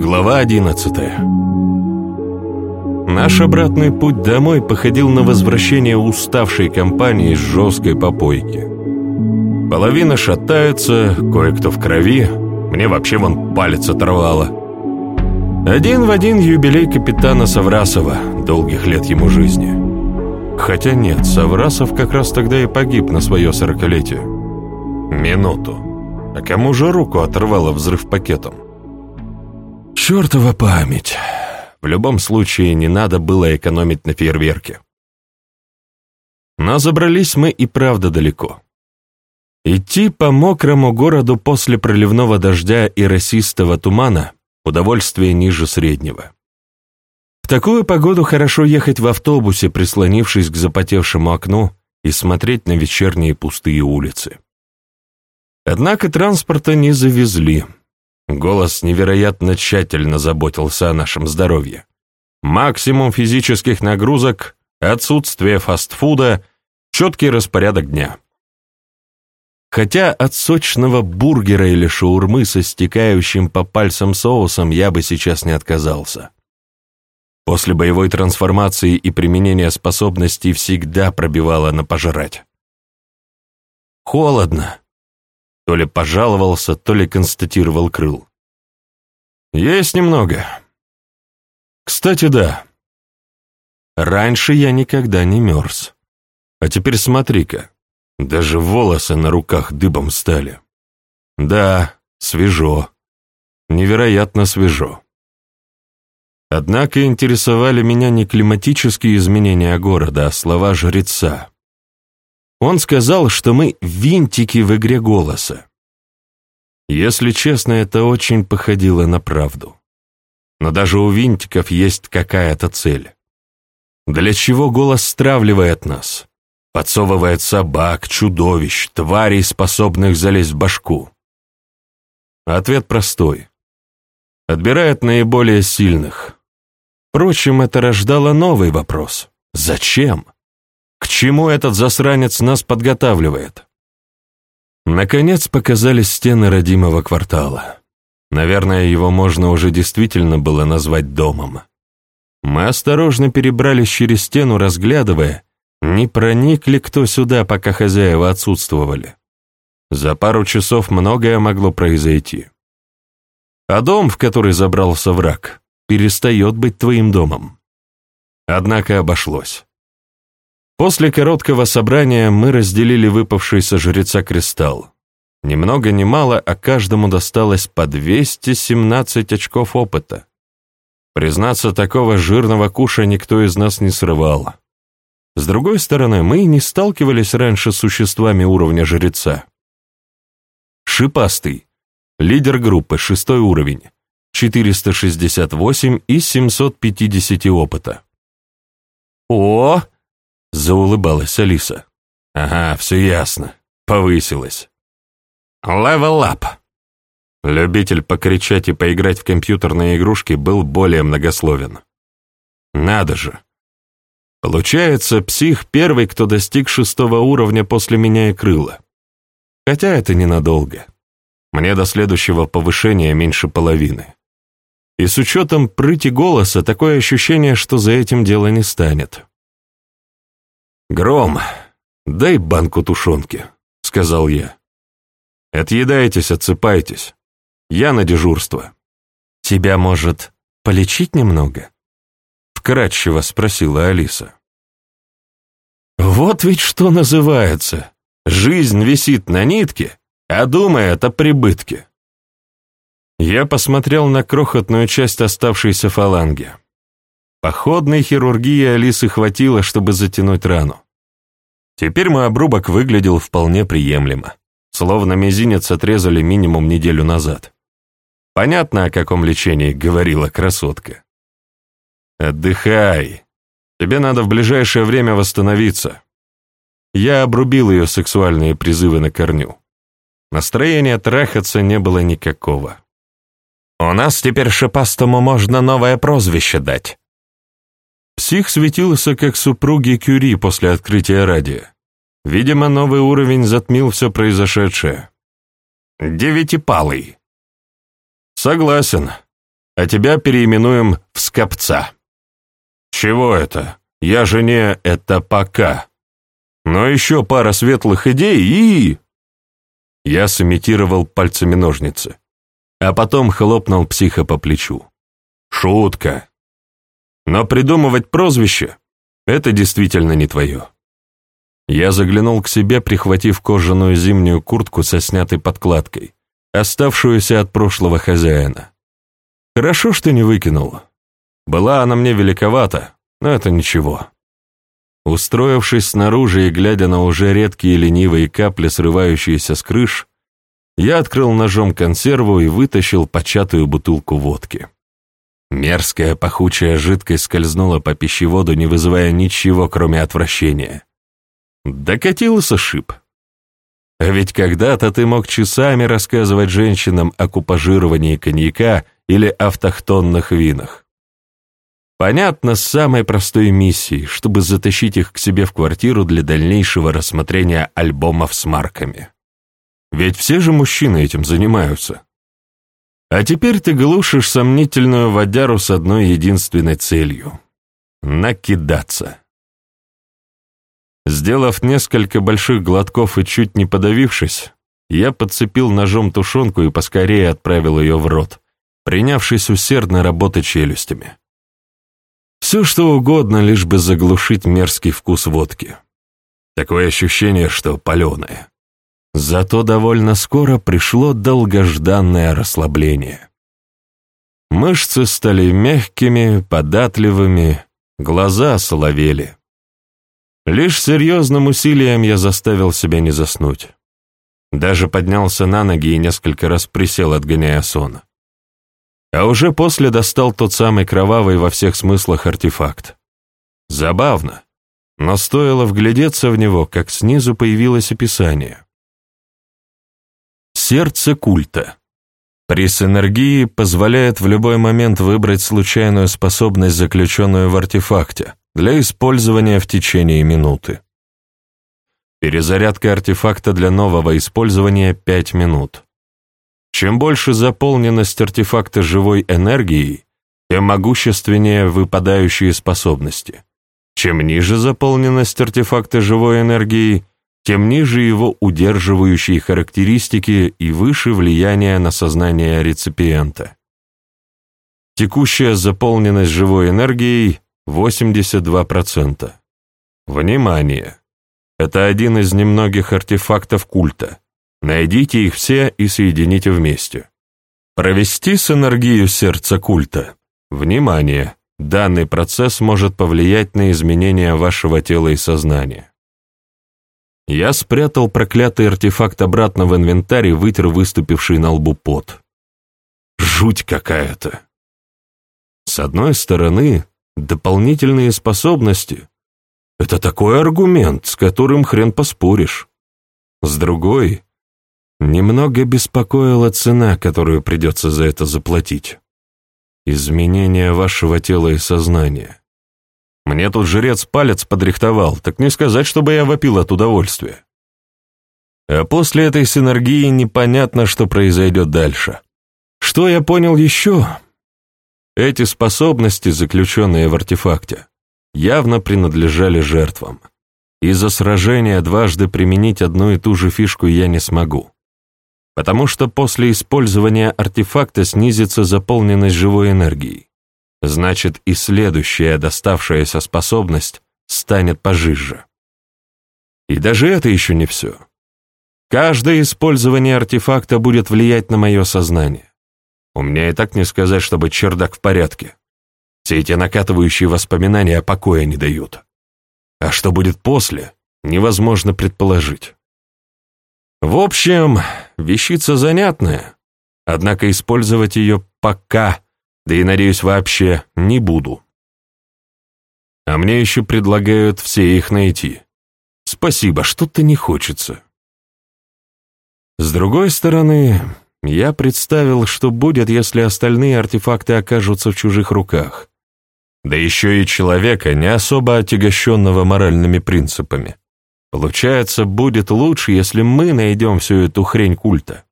Глава 11 Наш обратный путь домой походил на возвращение уставшей компании с жесткой попойки. Половина шатается, кое-кто в крови, мне вообще вон палец оторвало. Один в один юбилей капитана Саврасова, долгих лет ему жизни. Хотя нет, Саврасов как раз тогда и погиб на свое сорокалетие. Минуту. А кому же руку оторвало взрыв пакетом? Чертова память. В любом случае, не надо было экономить на фейерверке. Но забрались мы и правда далеко. Идти по мокрому городу после проливного дождя и росистого тумана – удовольствие ниже среднего. В такую погоду хорошо ехать в автобусе, прислонившись к запотевшему окну и смотреть на вечерние пустые улицы. Однако транспорта не завезли. Голос невероятно тщательно заботился о нашем здоровье. Максимум физических нагрузок, отсутствие фастфуда, четкий распорядок дня. Хотя от сочного бургера или шаурмы со стекающим по пальцам соусом я бы сейчас не отказался. После боевой трансформации и применения способностей всегда пробивало на пожрать. Холодно, то ли пожаловался, то ли констатировал Крыл. Есть немного. Кстати, да. Раньше я никогда не мерз. А теперь смотри-ка, даже волосы на руках дыбом стали. Да, свежо. Невероятно свежо. Однако интересовали меня не климатические изменения города, а слова жреца. Он сказал, что мы винтики в игре голоса. Если честно, это очень походило на правду. Но даже у винтиков есть какая-то цель. Для чего голос стравливает нас? Подсовывает собак, чудовищ, тварей, способных залезть в башку. Ответ простой. Отбирает наиболее сильных. Впрочем, это рождало новый вопрос. Зачем? К чему этот засранец нас подготавливает? Наконец показались стены родимого квартала. Наверное, его можно уже действительно было назвать домом. Мы осторожно перебрались через стену, разглядывая, не проник ли кто сюда, пока хозяева отсутствовали. За пару часов многое могло произойти. А дом, в который забрался враг, перестает быть твоим домом. Однако обошлось. После короткого собрания мы разделили выпавший со жреца кристалл. Ни много ни мало, а каждому досталось по 217 очков опыта. Признаться, такого жирного куша никто из нас не срывал. С другой стороны, мы не сталкивались раньше с существами уровня жреца. Шипастый. Лидер группы, шестой уровень. 468 из 750 опыта. О! Заулыбалась Алиса. «Ага, все ясно. Повысилась». «Левел ап». Любитель покричать и поиграть в компьютерные игрушки был более многословен. «Надо же. Получается, псих первый, кто достиг шестого уровня после меня и крыла. Хотя это ненадолго. Мне до следующего повышения меньше половины. И с учетом прыти голоса такое ощущение, что за этим дело не станет. «Гром, дай банку тушенки», — сказал я. «Отъедайтесь, отсыпайтесь. Я на дежурство». «Тебя, может, полечить немного?» — вкратчиво спросила Алиса. «Вот ведь что называется. Жизнь висит на нитке, а думает о прибытке». Я посмотрел на крохотную часть оставшейся фаланги. Походной хирургии Алисы хватило, чтобы затянуть рану. Теперь мой обрубок выглядел вполне приемлемо, словно мизинец отрезали минимум неделю назад. Понятно, о каком лечении говорила красотка. «Отдыхай. Тебе надо в ближайшее время восстановиться». Я обрубил ее сексуальные призывы на корню. Настроения трахаться не было никакого. «У нас теперь шипастому можно новое прозвище дать», Псих светился, как супруги Кюри после открытия радио. Видимо, новый уровень затмил все произошедшее. Девятипалый. Согласен. а тебя переименуем в Скопца». «Чего это? Я же не «это пока». Но еще пара светлых идей и...» Я сымитировал пальцами ножницы, а потом хлопнул психа по плечу. «Шутка. Но придумывать прозвище — это действительно не твое». Я заглянул к себе, прихватив кожаную зимнюю куртку со снятой подкладкой, оставшуюся от прошлого хозяина. Хорошо, что не выкинул. Была она мне великовата, но это ничего. Устроившись снаружи и глядя на уже редкие ленивые капли, срывающиеся с крыш, я открыл ножом консерву и вытащил початую бутылку водки. Мерзкая пахучая жидкость скользнула по пищеводу, не вызывая ничего, кроме отвращения. Докатился шип. А ведь когда-то ты мог часами рассказывать женщинам о купажировании коньяка или автохтонных винах. Понятно, с самой простой миссией, чтобы затащить их к себе в квартиру для дальнейшего рассмотрения альбомов с марками. Ведь все же мужчины этим занимаются. А теперь ты глушишь сомнительную водяру с одной единственной целью — накидаться. Сделав несколько больших глотков и чуть не подавившись, я подцепил ножом тушенку и поскорее отправил ее в рот, принявшись усердно работать челюстями. Все что угодно, лишь бы заглушить мерзкий вкус водки. Такое ощущение, что паленое. Зато довольно скоро пришло долгожданное расслабление. Мышцы стали мягкими, податливыми, глаза соловели. Лишь серьезным усилием я заставил себя не заснуть. Даже поднялся на ноги и несколько раз присел, отгоняя сон. А уже после достал тот самый кровавый во всех смыслах артефакт. Забавно, но стоило вглядеться в него, как снизу появилось описание. Сердце культа. При синергии позволяет в любой момент выбрать случайную способность, заключенную в артефакте, для использования в течение минуты. Перезарядка артефакта для нового использования 5 минут. Чем больше заполненность артефакта живой энергией, тем могущественнее выпадающие способности. Чем ниже заполненность артефакта живой энергией, тем ниже его удерживающие характеристики и выше влияние на сознание реципиента. Текущая заполненность живой энергией 82%. Внимание! Это один из немногих артефактов культа. Найдите их все и соедините вместе. Провести с энергию сердца культа. Внимание! Данный процесс может повлиять на изменения вашего тела и сознания. Я спрятал проклятый артефакт обратно в инвентарь и вытер выступивший на лбу пот. Жуть какая-то. С одной стороны, Дополнительные способности — это такой аргумент, с которым хрен поспоришь. С другой, немного беспокоила цена, которую придется за это заплатить. Изменение вашего тела и сознания. Мне тут жрец палец подрихтовал, так не сказать, чтобы я вопил от удовольствия. А после этой синергии непонятно, что произойдет дальше. Что я понял еще? Эти способности, заключенные в артефакте, явно принадлежали жертвам. Из-за сражения дважды применить одну и ту же фишку я не смогу. Потому что после использования артефакта снизится заполненность живой энергией. Значит, и следующая доставшаяся способность станет пожиже. И даже это еще не все. Каждое использование артефакта будет влиять на мое сознание. У меня и так не сказать, чтобы чердак в порядке. Все эти накатывающие воспоминания покоя не дают. А что будет после, невозможно предположить. В общем, вещица занятная, однако использовать ее пока, да и, надеюсь, вообще не буду. А мне еще предлагают все их найти. Спасибо, что-то не хочется. С другой стороны, я представил, что будет, если остальные артефакты окажутся в чужих руках. Да еще и человека, не особо отягощенного моральными принципами. Получается, будет лучше, если мы найдем всю эту хрень культа.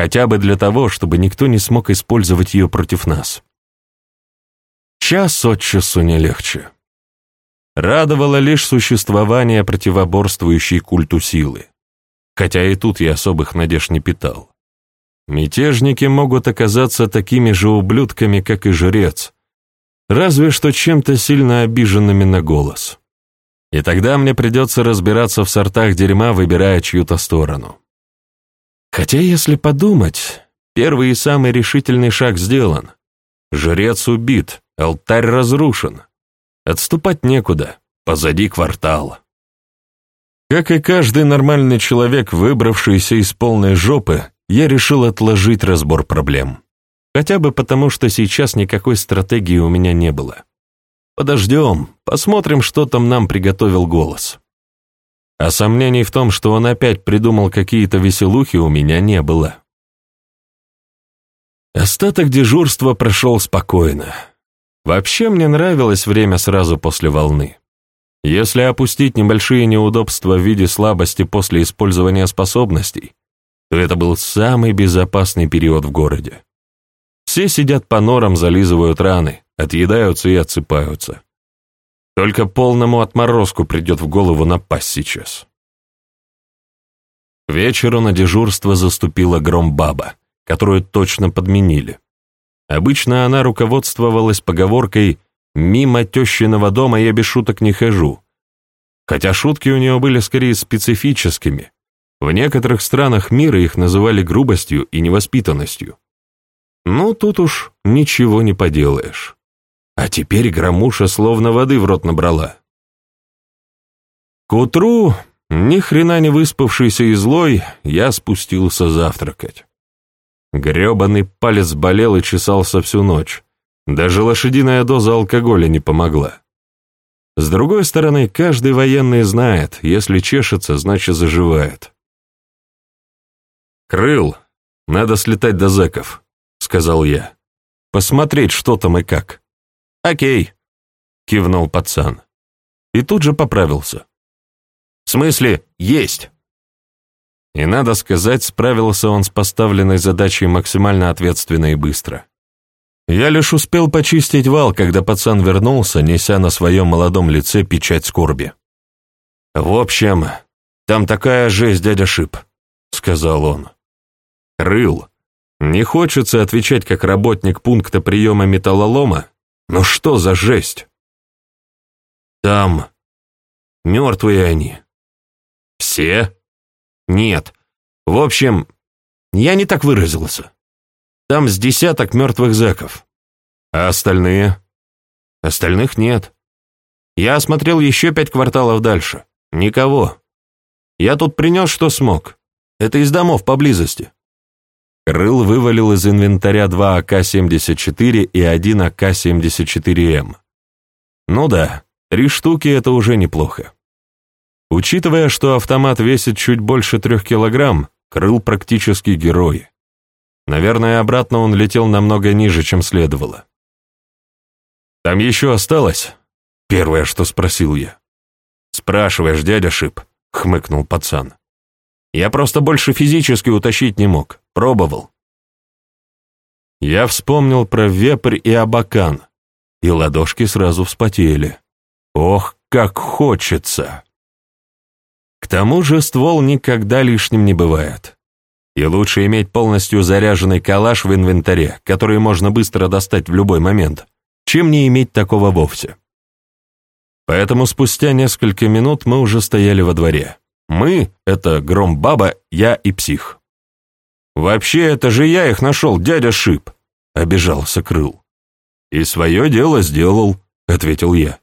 Хотя бы для того, чтобы никто не смог использовать ее против нас. Час от часу не легче. Радовало лишь существование противоборствующей культу силы, хотя и тут я особых надежд не питал. Мятежники могут оказаться такими же ублюдками, как и жрец, разве что чем-то сильно обиженными на голос. И тогда мне придется разбираться в сортах дерьма, выбирая чью-то сторону. Хотя, если подумать, первый и самый решительный шаг сделан. Жрец убит, алтарь разрушен. Отступать некуда, позади квартал. Как и каждый нормальный человек, выбравшийся из полной жопы, я решил отложить разбор проблем. Хотя бы потому, что сейчас никакой стратегии у меня не было. Подождем, посмотрим, что там нам приготовил голос. А сомнений в том, что он опять придумал какие-то веселухи, у меня не было. Остаток дежурства прошел спокойно. Вообще мне нравилось время сразу после волны. Если опустить небольшие неудобства в виде слабости после использования способностей, то это был самый безопасный период в городе. Все сидят по норам, зализывают раны, отъедаются и отсыпаются. Только полному отморозку придет в голову напасть сейчас. К вечеру на дежурство заступила Громбаба, которую точно подменили. Обычно она руководствовалась поговоркой «мимо тещиного дома я без шуток не хожу», хотя шутки у нее были скорее специфическими. В некоторых странах мира их называли грубостью и невоспитанностью. Ну, тут уж ничего не поделаешь. А теперь громуша словно воды в рот набрала. К утру, ни хрена не выспавшийся и злой, я спустился завтракать. Грёбаный палец болел и чесался всю ночь. Даже лошадиная доза алкоголя не помогла. С другой стороны, каждый военный знает, если чешется, значит заживает. «Крыл, надо слетать до зэков», — сказал я. «Посмотреть, что там и как». «Окей», — кивнул пацан. И тут же поправился. «В смысле, есть». И, надо сказать, справился он с поставленной задачей максимально ответственно и быстро. Я лишь успел почистить вал, когда пацан вернулся, неся на своем молодом лице печать скорби. «В общем, там такая жесть, дядя Шип», — сказал он. «Рыл, не хочется отвечать как работник пункта приема металлолома, но что за жесть? Там мертвые они. Все? Нет. В общем, я не так выразился. Там с десяток мертвых зэков. А остальные? Остальных нет. Я осмотрел еще пять кварталов дальше. Никого. Я тут принес, что смог. Это из домов поблизости. Крыл вывалил из инвентаря два АК-74 и один АК-74М. Ну да, три штуки — это уже неплохо. Учитывая, что автомат весит чуть больше трех килограмм, Крыл практически герой. Наверное, обратно он летел намного ниже, чем следовало. «Там еще осталось?» — первое, что спросил я. «Спрашиваешь, дядя Шип», — хмыкнул пацан. «Я просто больше физически утащить не мог. Пробовал. Я вспомнил про вепрь и абакан, и ладошки сразу вспотели. Ох, как хочется! К тому же ствол никогда лишним не бывает. И лучше иметь полностью заряженный калаш в инвентаре, который можно быстро достать в любой момент, чем не иметь такого вовсе. Поэтому спустя несколько минут мы уже стояли во дворе. Мы — это Громбаба, я и Псих. «Вообще, это же я их нашел, дядя Шип!» — обижался Крыл. «И свое дело сделал», — ответил я.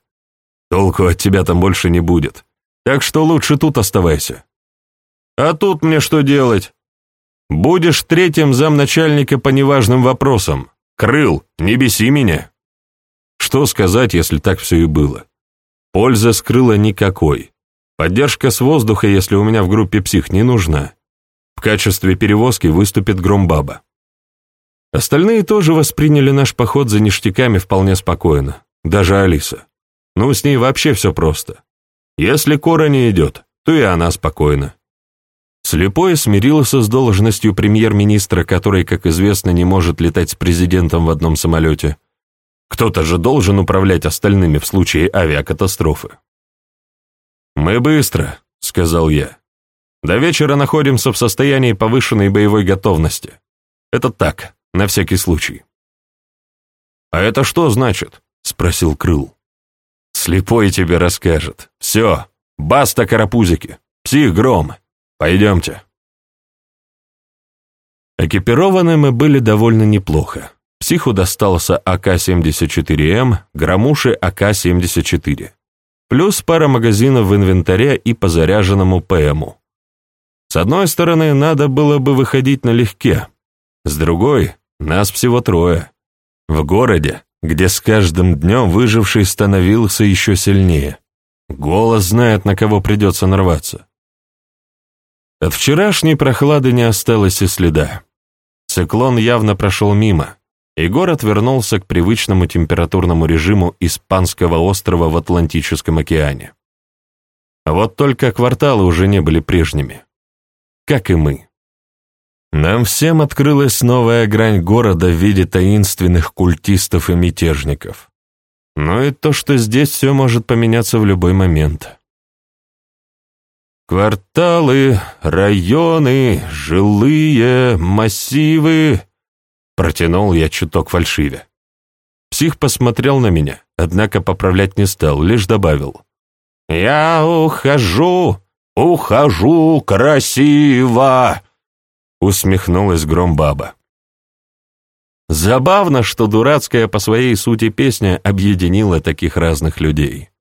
«Толку от тебя там больше не будет, так что лучше тут оставайся». «А тут мне что делать?» «Будешь третьим замначальника по неважным вопросам. Крыл, не беси меня». Что сказать, если так все и было? Польза с крыла никакой. Поддержка с воздуха, если у меня в группе псих, не нужна. В качестве перевозки выступит Громбаба. Остальные тоже восприняли наш поход за ништяками вполне спокойно, даже Алиса. Ну, с ней вообще все просто. Если Кора не идет, то и она спокойна. Слепой смирился с должностью премьер-министра, который, как известно, не может летать с президентом в одном самолете. Кто-то же должен управлять остальными в случае авиакатастрофы. «Мы быстро», — сказал я. «До вечера находимся в состоянии повышенной боевой готовности. Это так, на всякий случай». «А это что значит?» — спросил Крыл. «Слепой тебе расскажет. Все, баста карапузики, псих гром, пойдемте». Экипированы мы были довольно неплохо. Психу достался АК-74М, Громуши АК-74. Плюс пара магазинов в инвентаре и по заряженному ПМу. С одной стороны, надо было бы выходить налегке. С другой, нас всего трое. В городе, где с каждым днем выживший становился еще сильнее. Голос знает, на кого придется нарваться. От вчерашней прохлады не осталось и следа. Циклон явно прошел мимо, и город вернулся к привычному температурному режиму Испанского острова в Атлантическом океане. Вот только кварталы уже не были прежними. Как и мы. Нам всем открылась новая грань города в виде таинственных культистов и мятежников. Но и то, что здесь все может поменяться в любой момент. Кварталы, районы, жилые, массивы Протянул я чуток фальшиве. Псих посмотрел на меня, однако поправлять не стал, лишь добавил. «Я ухожу, ухожу красиво!» Усмехнулась Громбаба. Забавно, что дурацкая по своей сути песня объединила таких разных людей.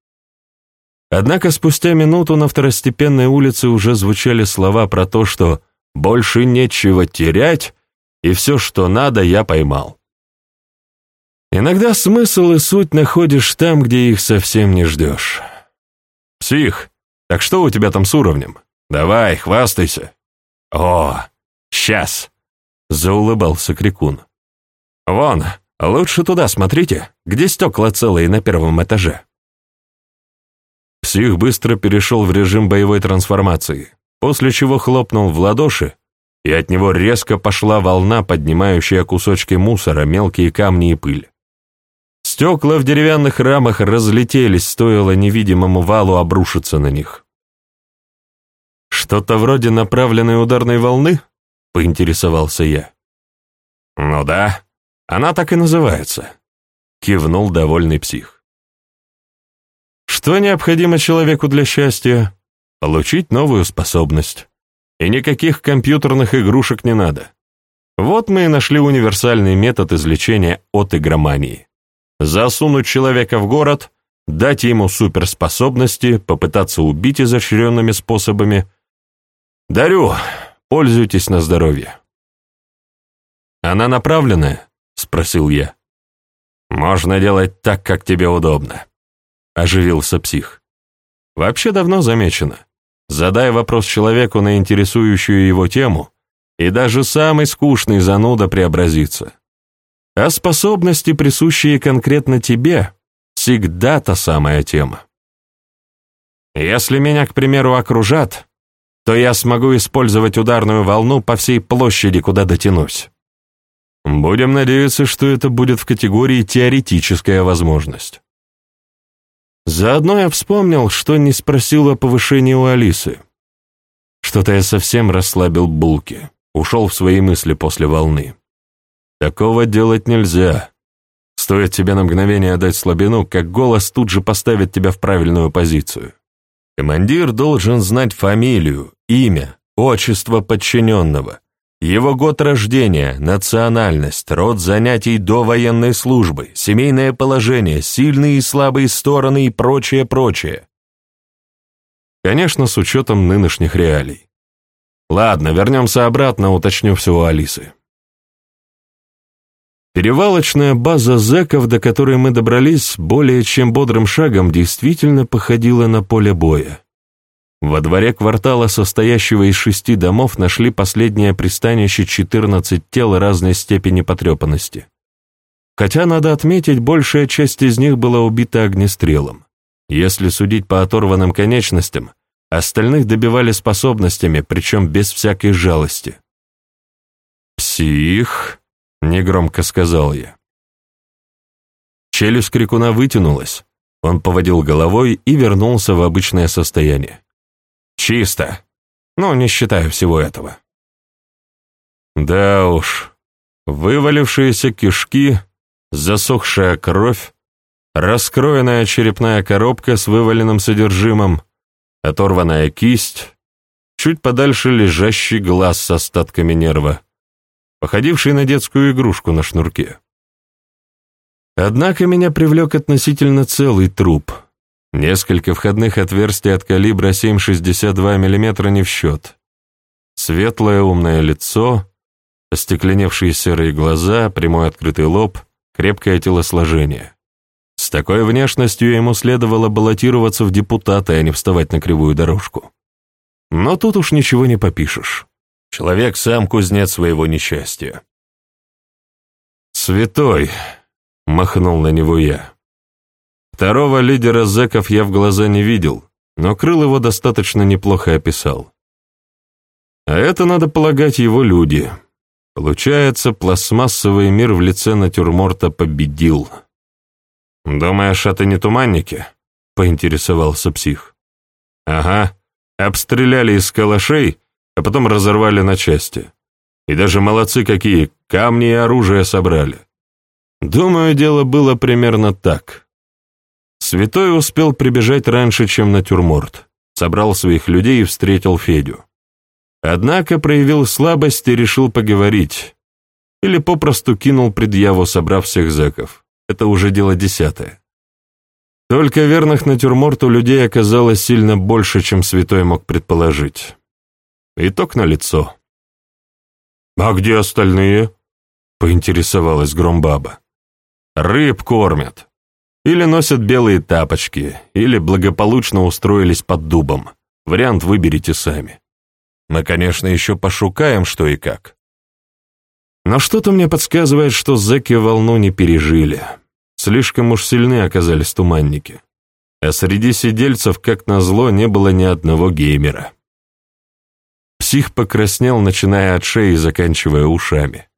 Однако спустя минуту на второстепенной улице уже звучали слова про то, что «больше нечего терять», и все, что надо, я поймал. Иногда смысл и суть находишь там, где их совсем не ждешь. Псих, так что у тебя там с уровнем? Давай, хвастайся. О, сейчас, заулыбался Крикун. Вон, лучше туда смотрите, где стекла целые на первом этаже. Псих быстро перешел в режим боевой трансформации, после чего хлопнул в ладоши, и от него резко пошла волна, поднимающая кусочки мусора, мелкие камни и пыль. Стекла в деревянных рамах разлетелись, стоило невидимому валу обрушиться на них. «Что-то вроде направленной ударной волны?» — поинтересовался я. «Ну да, она так и называется», — кивнул довольный псих. «Что необходимо человеку для счастья? Получить новую способность. И никаких компьютерных игрушек не надо. Вот мы и нашли универсальный метод излечения от игромании. Засунуть человека в город, дать ему суперспособности, попытаться убить изощренными способами. Дарю, пользуйтесь на здоровье. «Она направленная?» — спросил я. «Можно делать так, как тебе удобно», — оживился псих. «Вообще давно замечено. Задай вопрос человеку на интересующую его тему, и даже самый скучный зануда преобразится. А способности, присущие конкретно тебе, всегда та самая тема. Если меня, к примеру, окружат, то я смогу использовать ударную волну по всей площади, куда дотянусь. Будем надеяться, что это будет в категории «теоретическая возможность». Заодно я вспомнил, что не спросил о повышении у Алисы. Что-то я совсем расслабил булки, ушел в свои мысли после волны. Такого делать нельзя. Стоит тебе на мгновение дать слабину, как голос тут же поставит тебя в правильную позицию. Командир должен знать фамилию, имя, отчество подчиненного, его год рождения, национальность, род занятий до военной службы, семейное положение, сильные и слабые стороны и прочее, прочее. Конечно, с учетом нынешних реалий. Ладно, вернемся обратно, уточню все у Алисы. Перевалочная база зэков, до которой мы добрались, более чем бодрым шагом действительно походила на поле боя. Во дворе квартала, состоящего из шести домов, нашли последнее пристанище 14 тел разной степени потрепанности. Хотя, надо отметить, большая часть из них была убита огнестрелом. Если судить по оторванным конечностям, остальных добивали способностями, причем без всякой жалости. «Псих», — негромко сказал я. Челюсть крикуна вытянулась, он поводил головой и вернулся в обычное состояние. «Чисто. Ну, не считая всего этого». Да уж, вывалившиеся кишки, засохшая кровь, раскроенная черепная коробка с вываленным содержимым, оторванная кисть, чуть подальше лежащий глаз с остатками нерва, походивший на детскую игрушку на шнурке. Однако меня привлек относительно целый труп. Несколько входных отверстий от калибра 7,62 мм не в счет. Светлое умное лицо, остекленевшие серые глаза, прямой открытый лоб, крепкое телосложение. С такой внешностью ему следовало баллотироваться в депутаты, а не вставать на кривую дорожку. Но тут уж ничего не попишешь. Человек сам кузнец своего несчастья. «Святой!» — махнул на него я. Второго лидера зэков я в глаза не видел, но крыл его достаточно неплохо описал. А это, надо полагать, его люди. Получается, пластмассовый мир в лице натюрморта победил. «Думаешь, это не туманники?» — поинтересовался псих. «Ага, обстреляли из калашей, а потом разорвали на части. И даже молодцы какие, камни и оружие собрали. Думаю, дело было примерно так. Святой успел прибежать раньше, чем натюрморт, собрал своих людей и встретил Федю. Однако проявил слабость и решил поговорить. Или попросту кинул предъяву, собрав всех зэков. Это уже дело десятое. Только верных натюрморту людей оказалось сильно больше, чем святой мог предположить. Итог налицо. «А где остальные?» — поинтересовалась Громбаба. Рыб кормят. Или носят белые тапочки, или благополучно устроились под дубом. Вариант выберите сами. Мы, конечно, еще пошукаем, что и как. Но что-то мне подсказывает, что зэки волну не пережили. Слишком уж сильны оказались туманники. А среди сидельцев, как назло, не было ни одного геймера. Псих покраснел, начиная от шеи и заканчивая ушами.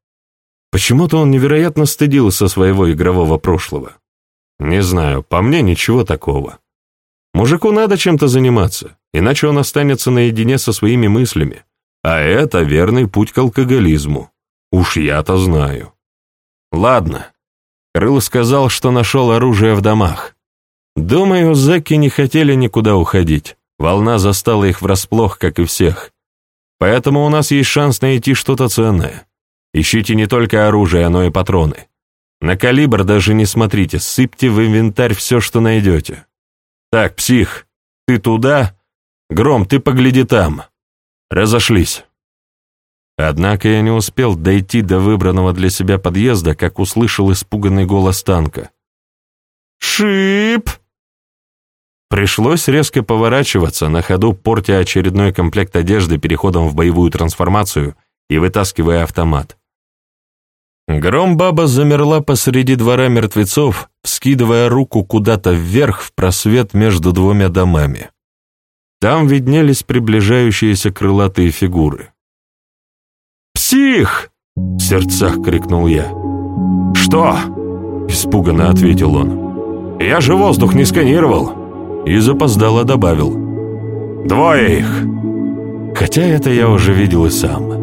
Почему-то он невероятно стыдился своего игрового прошлого. Не знаю, по мне ничего такого. Мужику надо чем-то заниматься, иначе он останется наедине со своими мыслями. А это верный путь к алкоголизму. Уж я-то знаю. Ладно. Крыл сказал, что нашел оружие в домах. Думаю, зэки не хотели никуда уходить. Волна застала их врасплох, как и всех. Поэтому у нас есть шанс найти что-то ценное. Ищите не только оружие, но и патроны. На калибр даже не смотрите, сыпьте в инвентарь все, что найдете. Так, псих, ты туда? Гром, ты погляди там. Разошлись. Однако я не успел дойти до выбранного для себя подъезда, как услышал испуганный голос танка. «Шип!» Пришлось резко поворачиваться, на ходу портя очередной комплект одежды переходом в боевую трансформацию и вытаскивая автомат. Гром-баба замерла посреди двора мертвецов, вскидывая руку куда-то вверх в просвет между двумя домами. Там виднелись приближающиеся крылатые фигуры. «Псих!» — в сердцах крикнул я. «Что?» — испуганно ответил он. «Я же воздух не сканировал!» И запоздало добавил. «Двое их!» Хотя это я уже видел и сам.